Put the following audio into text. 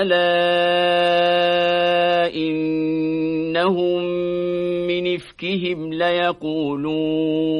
ألا إنهم من إفكهم ليقولون